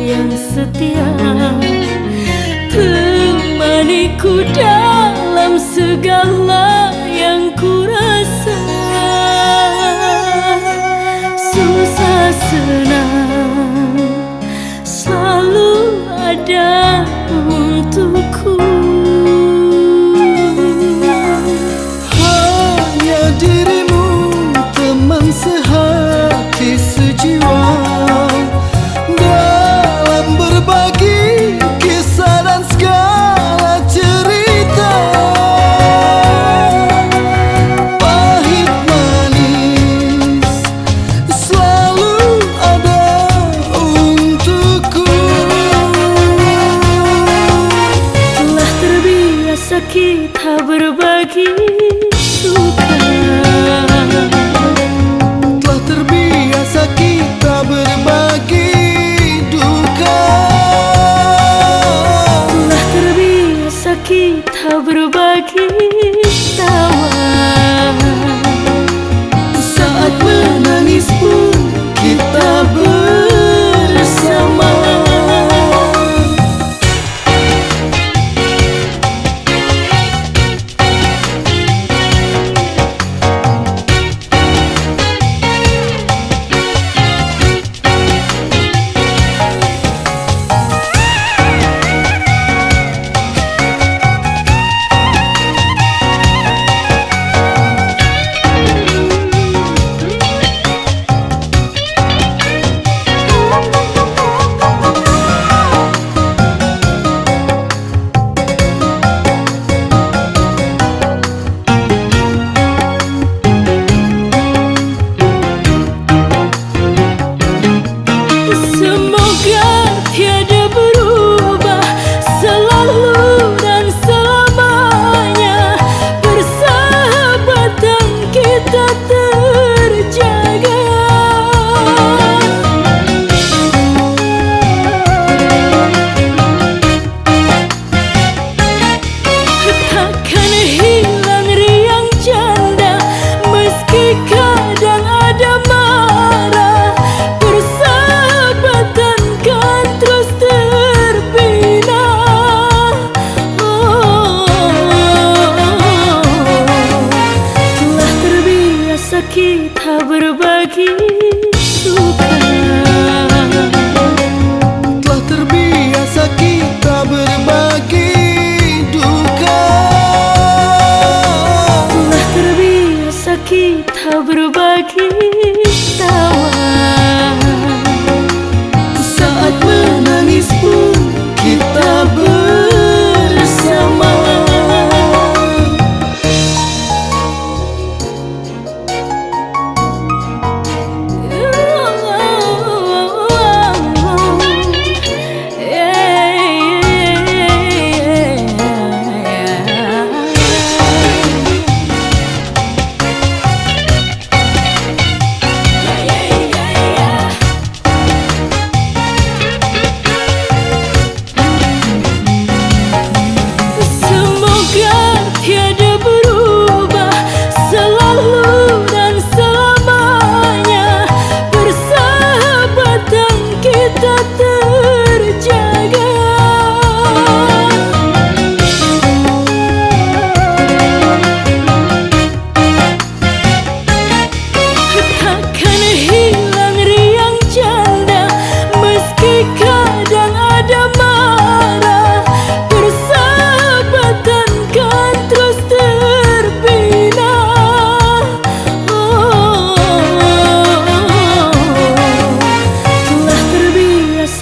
yang setia. Temaniku dalam segala yang ku rasa Susah senang Selalu ada untukku keep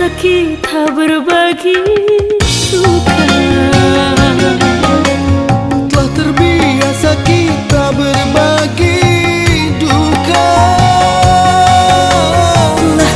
kaki tak berbagi suka Telah